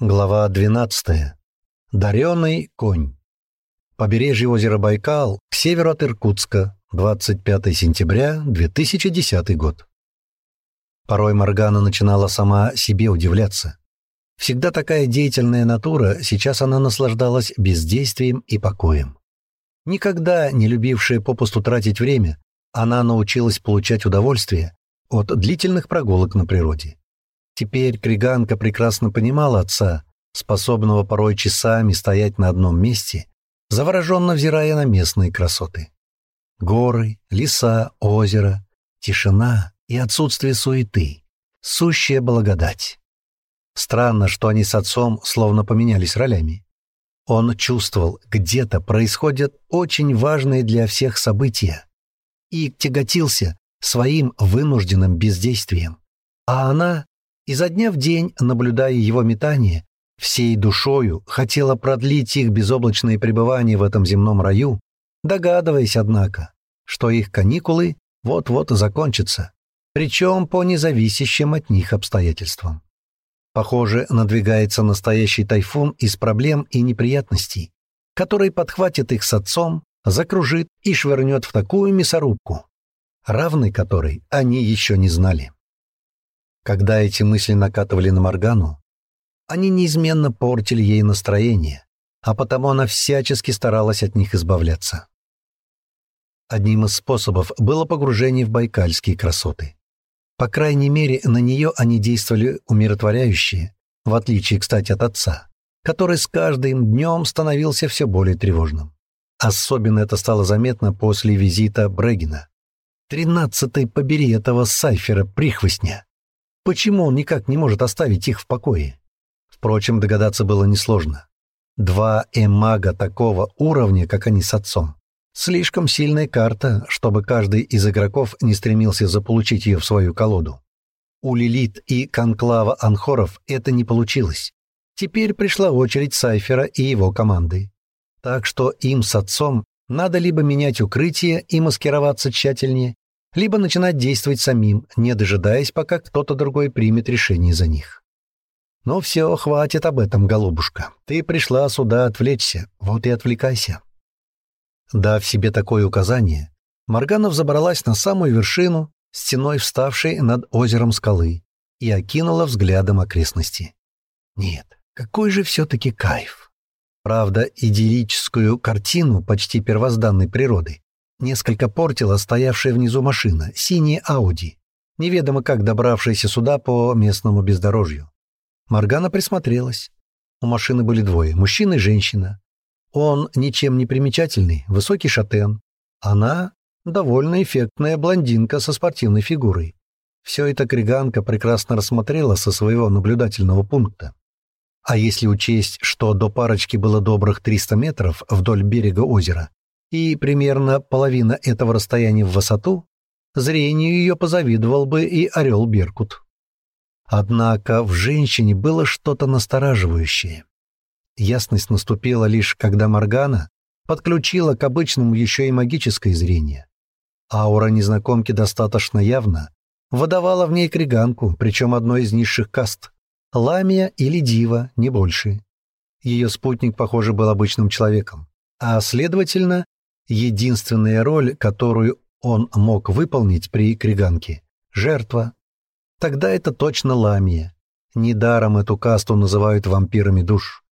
Глава 12. Даренный конь. Побережье озера Байкал, к северу от Иркутска, 25 сентября 2010 год. Порой Моргана начинала сама себе удивляться. Всегда такая деятельная натура, сейчас она наслаждалась бездействием и покоем. Никогда не любившая попусту тратить время, она научилась получать удовольствие от длительных прогулок на природе. Теперь Криганка прекрасно понимала отца, способного порой часами стоять на одном месте, завороженно взирая на местные красоты. Горы, леса, озеро, тишина и отсутствие суеты. Сущая благодать. Странно, что они с отцом словно поменялись ролями. Он чувствовал, где-то происходят очень важные для всех события и тяготился своим вынужденным бездействием. А она Изо дня в день, наблюдая его метание, всей душою хотела продлить их безоблачное пребывание в этом земном раю, догадываясь, однако, что их каникулы вот-вот закончатся, причем по независящим от них обстоятельствам. Похоже, надвигается настоящий тайфун из проблем и неприятностей, который подхватит их с отцом, закружит и швырнет в такую мясорубку, равной которой они еще не знали. Когда эти мысли накатывали на Моргану, они неизменно портили ей настроение, а потому она всячески старалась от них избавляться. Одним из способов было погружение в байкальские красоты. По крайней мере, на нее они действовали умиротворяющие, в отличие, кстати, от отца, который с каждым днем становился все более тревожным. Особенно это стало заметно после визита Брегина. Тринадцатый побери этого сайфера-прихвостня. Почему он никак не может оставить их в покое? Впрочем, догадаться было несложно. Два эмага такого уровня, как они с отцом. Слишком сильная карта, чтобы каждый из игроков не стремился заполучить ее в свою колоду. У Лилит и Конклава Анхоров это не получилось. Теперь пришла очередь Сайфера и его команды. Так что им с отцом надо либо менять укрытие и маскироваться тщательнее, либо начинать действовать самим, не дожидаясь, пока кто-то другой примет решение за них. «Ну все, хватит об этом, голубушка. Ты пришла сюда отвлечься, вот и отвлекайся». Дав себе такое указание, Марганов забралась на самую вершину, стеной вставшей над озером скалы, и окинула взглядом окрестности. Нет, какой же все-таки кайф! Правда, идиллическую картину почти первозданной природы Несколько портила стоявшая внизу машина, синяя Ауди, неведомо как добравшаяся сюда по местному бездорожью. Маргана присмотрелась. У машины были двое, мужчина и женщина. Он ничем не примечательный, высокий шатен. Она — довольно эффектная блондинка со спортивной фигурой. Все это Криганка прекрасно рассмотрела со своего наблюдательного пункта. А если учесть, что до парочки было добрых 300 метров вдоль берега озера, и примерно половина этого расстояния в высоту, зрению ее позавидовал бы и орел Беркут. Однако в женщине было что-то настораживающее. Ясность наступила лишь, когда Моргана подключила к обычному еще и магическое зрение. Аура незнакомки достаточно явно выдавала в ней криганку, причем одной из низших каст — ламия или дива, не больше. Ее спутник, похоже, был обычным человеком, а, следовательно, единственная роль, которую он мог выполнить при Криганке — жертва. Тогда это точно Ламия. Недаром эту касту называют вампирами душ.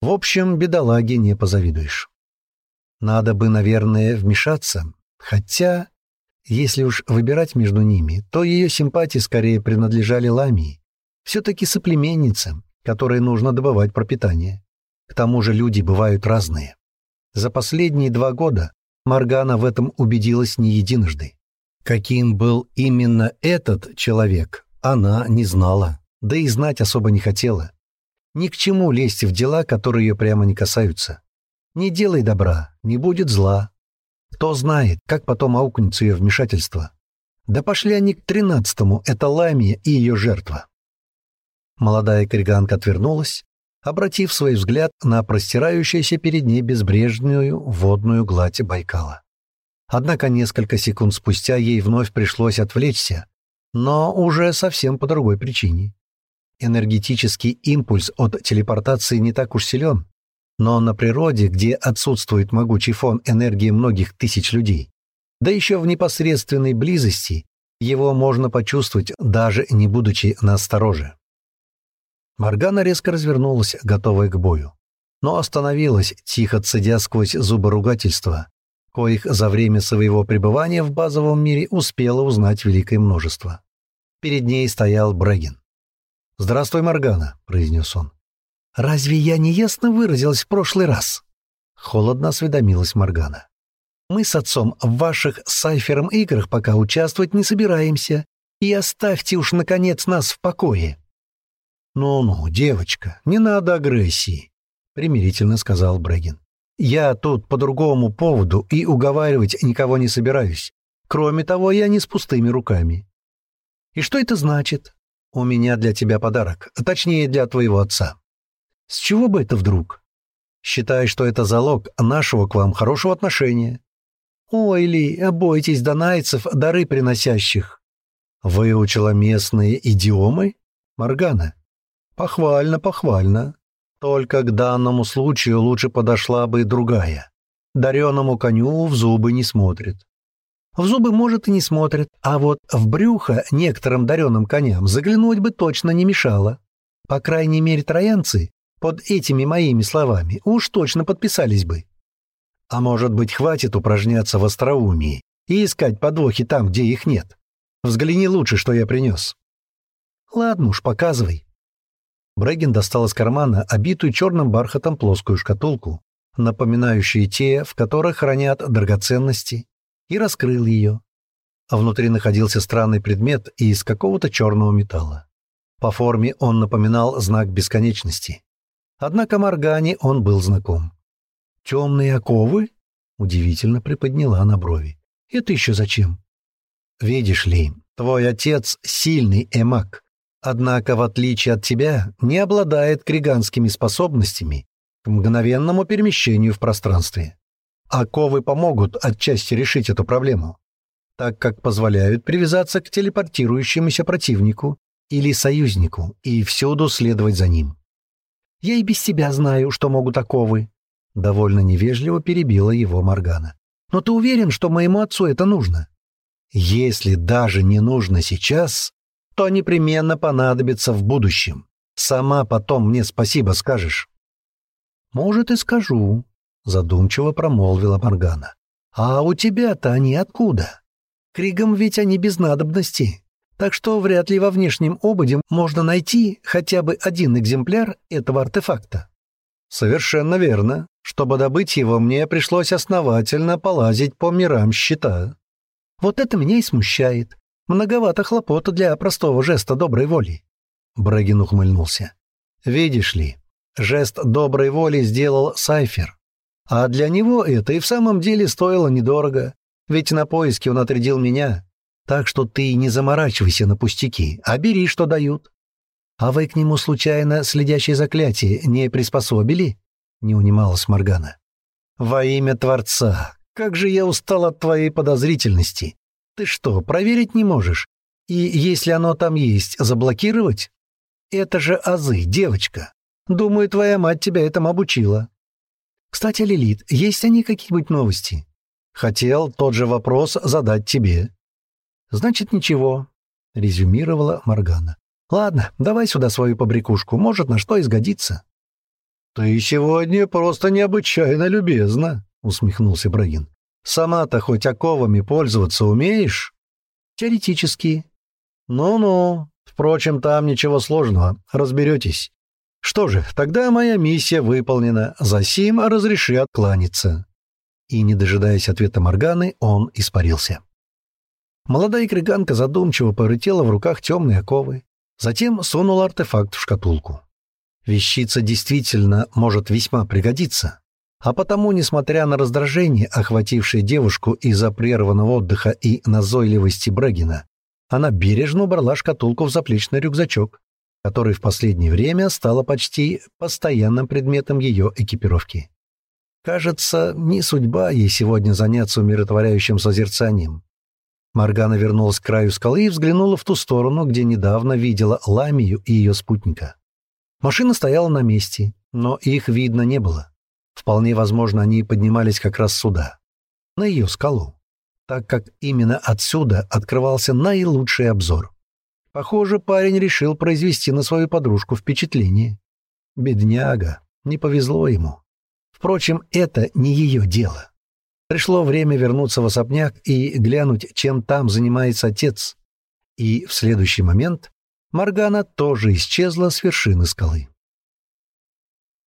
В общем, бедолаге не позавидуешь. Надо бы, наверное, вмешаться, хотя, если уж выбирать между ними, то ее симпатии скорее принадлежали Ламии. Все-таки соплеменница, которой нужно добывать пропитание. К тому же люди бывают разные. За последние два года Маргана в этом убедилась не единожды. Каким был именно этот человек, она не знала, да и знать особо не хотела. Ни к чему лезть в дела, которые ее прямо не касаются. Не делай добра, не будет зла. Кто знает, как потом аукнется ее вмешательство. Да пошли они к тринадцатому, это Ламия и ее жертва. Молодая криганка отвернулась, обратив свой взгляд на простирающуюся перед ней безбрежную водную гладь Байкала. Однако несколько секунд спустя ей вновь пришлось отвлечься, но уже совсем по другой причине. Энергетический импульс от телепортации не так уж силен, но на природе, где отсутствует могучий фон энергии многих тысяч людей, да еще в непосредственной близости, его можно почувствовать, даже не будучи настороже. Моргана резко развернулась, готовая к бою, но остановилась, тихо цедя сквозь зубы ругательства, коих за время своего пребывания в базовом мире успела узнать великое множество. Перед ней стоял Брэгин. «Здравствуй, Моргана», — произнес он. «Разве я не ясно выразилась в прошлый раз?» Холодно осведомилась Моргана. «Мы с отцом в ваших Сайфером играх пока участвовать не собираемся, и оставьте уж, наконец, нас в покое». «Ну-ну, девочка, не надо агрессии», — примирительно сказал Брэгин. «Я тут по другому поводу и уговаривать никого не собираюсь. Кроме того, я не с пустыми руками». «И что это значит?» «У меня для тебя подарок, а точнее для твоего отца». «С чего бы это вдруг?» «Считай, что это залог нашего к вам хорошего отношения». «Ой, Ли, бойтесь донайцев, дары приносящих». «Выучила местные идиомы?» «Моргана». «Похвально, похвально. Только к данному случаю лучше подошла бы другая. Дареному коню в зубы не смотрит. В зубы, может, и не смотрит, а вот в брюхо некоторым даренным коням заглянуть бы точно не мешало. По крайней мере, троянцы под этими моими словами уж точно подписались бы. А может быть, хватит упражняться в остроумии и искать подвохи там, где их нет. Взгляни лучше, что я принес. Ладно уж, показывай. Брэгин достал из кармана обитую черным бархатом плоскую шкатулку, напоминающую те, в которых хранят драгоценности, и раскрыл ее. А внутри находился странный предмет из какого-то черного металла. По форме он напоминал знак бесконечности. Однако Моргане он был знаком. «Темные оковы?» — удивительно приподняла на брови. «Это еще зачем?» «Видишь ли, твой отец — сильный эмак, однако, в отличие от тебя, не обладает криганскими способностями к мгновенному перемещению в пространстве. Оковы помогут отчасти решить эту проблему, так как позволяют привязаться к телепортирующемуся противнику или союзнику и всюду следовать за ним. «Я и без тебя знаю, что могут оковы», — довольно невежливо перебила его Моргана. «Но ты уверен, что моему отцу это нужно?» «Если даже не нужно сейчас, то непременно понадобится в будущем. Сама потом мне спасибо скажешь». «Может, и скажу», задумчиво промолвила Моргана. «А у тебя-то они откуда? Кригам ведь они без надобности, так что вряд ли во внешнем ободе можно найти хотя бы один экземпляр этого артефакта». «Совершенно верно. Чтобы добыть его, мне пришлось основательно полазить по мирам щита». «Вот это меня и смущает. Многовато хлопота для простого жеста доброй воли». Брагин ухмыльнулся. «Видишь ли, жест доброй воли сделал Сайфер. А для него это и в самом деле стоило недорого, ведь на поиски он отрядил меня. Так что ты не заморачивайся на пустяки, а бери, что дают. А вы к нему случайно следящее заклятие не приспособили? Не унималась Моргана. Во имя Творца, как же я устал от твоей подозрительности. Ты что, проверить не можешь? И если оно там есть, заблокировать? Это же азы, девочка. Думаю, твоя мать тебя этому обучила. Кстати, Лилит, есть они какие-нибудь новости? Хотел тот же вопрос задать тебе. Значит, ничего, резюмировала Моргана. Ладно, давай сюда свою побрякушку, может, на что изгодится. Ты сегодня просто необычайно любезна, усмехнулся Брагин. Сама-то хоть оковами пользоваться умеешь? Теоретически. Ну-ну. Впрочем, там ничего сложного, разберетесь. Что же, тогда моя миссия выполнена. Засим разреши откланяться. И, не дожидаясь ответа Морганы, он испарился. Молодая криганка задумчиво повертела в руках темные оковы, затем сунула артефакт в шкатулку. Вещица действительно может весьма пригодиться, а потому, несмотря на раздражение, охватившее девушку из-за прерванного отдыха и назойливости Брагина, она бережно убрала шкатулку в заплечный рюкзачок, который в последнее время стало почти постоянным предметом ее экипировки. Кажется, не судьба ей сегодня заняться умиротворяющим созерцанием. Моргана вернулась к краю скалы и взглянула в ту сторону, где недавно видела Ламию и ее спутника. Машина стояла на месте, но их видно не было. Вполне возможно, они поднимались как раз сюда, на ее скалу, так как именно отсюда открывался наилучший обзор. Похоже, парень решил произвести на свою подружку впечатление. Бедняга, не повезло ему. Впрочем, это не ее дело. Пришло время вернуться в особняк и глянуть, чем там занимается отец. И в следующий момент Маргана тоже исчезла с вершины скалы.